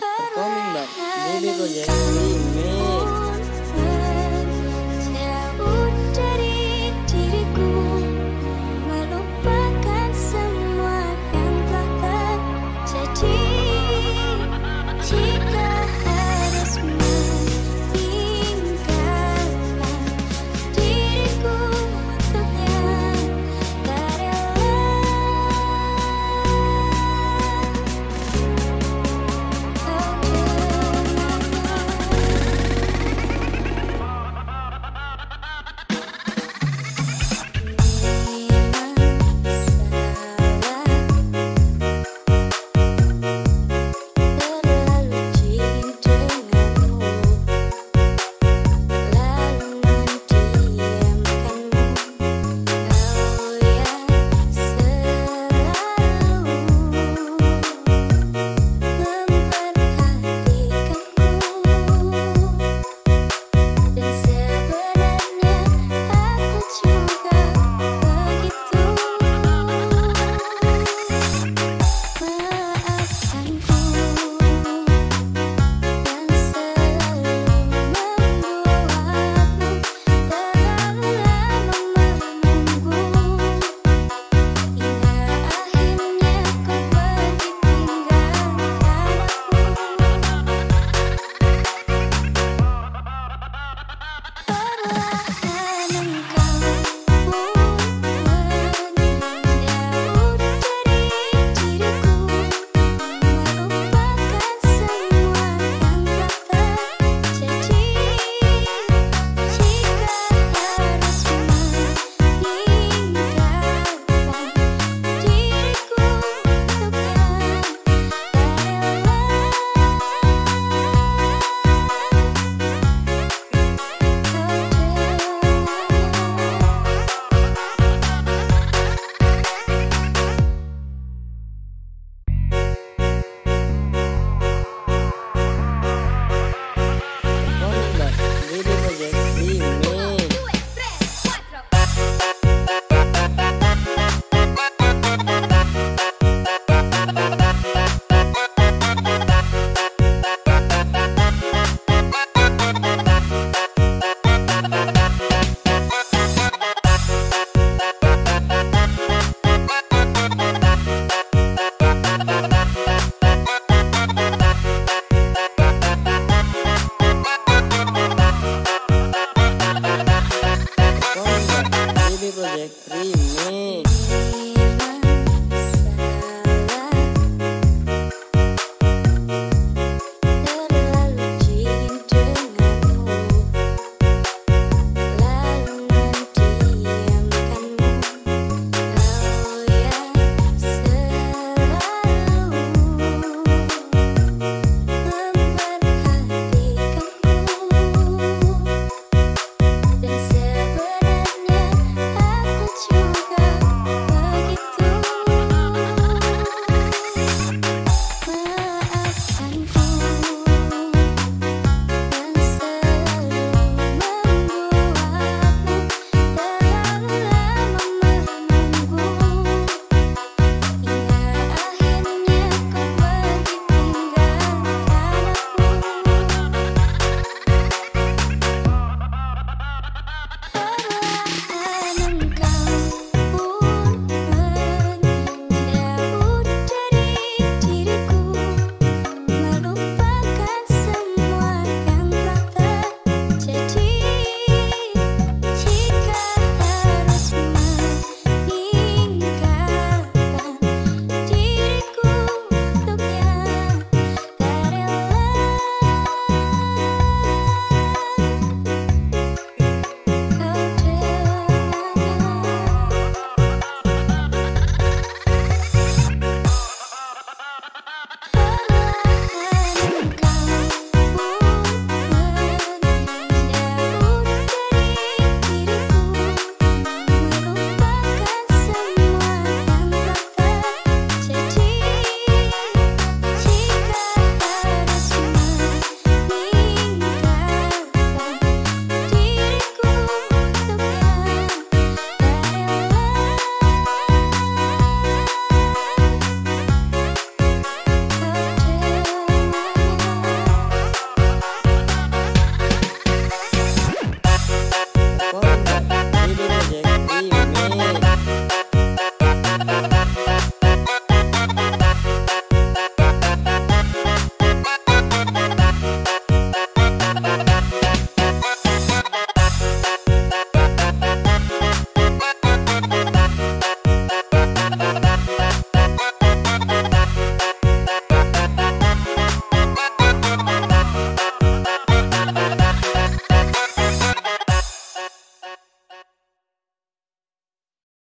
coming by Baby Project Remix